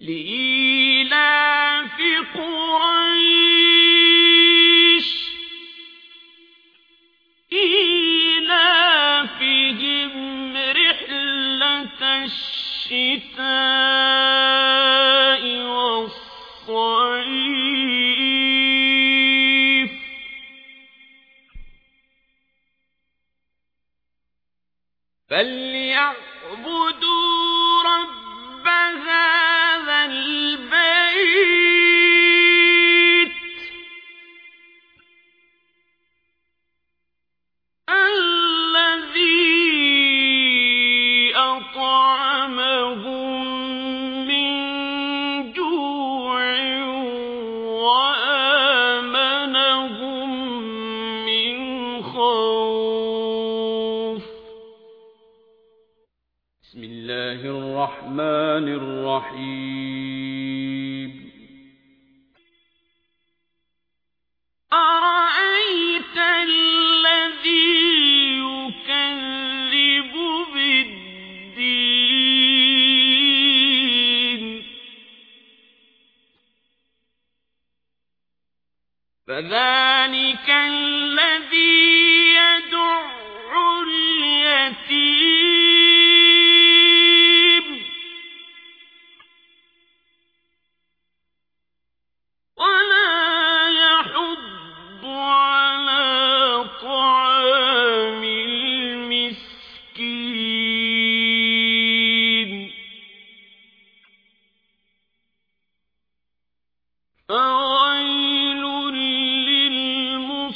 لإيلاف قريش. إيلافهم رحلة الشتاء والصيف. فليعبدوا خوف بسم الله الرحمن الرحيم. أرأيت الذي يكذب بالدين؟ فذلك الذي للمصلين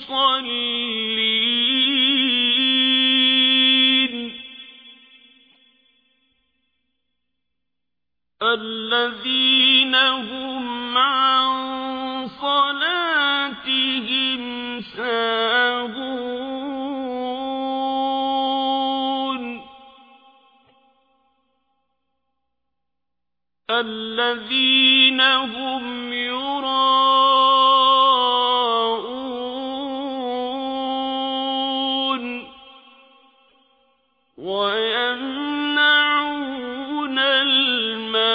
الذين هم عن صلاتهم ساهون الذين هم ويمنعون الماعون.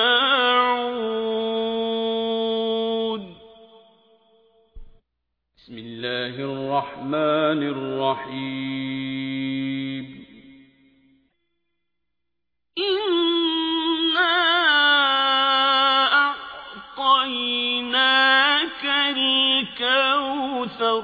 بسم الله الرحمن الرحيم. إنا أعطيناك الكوثر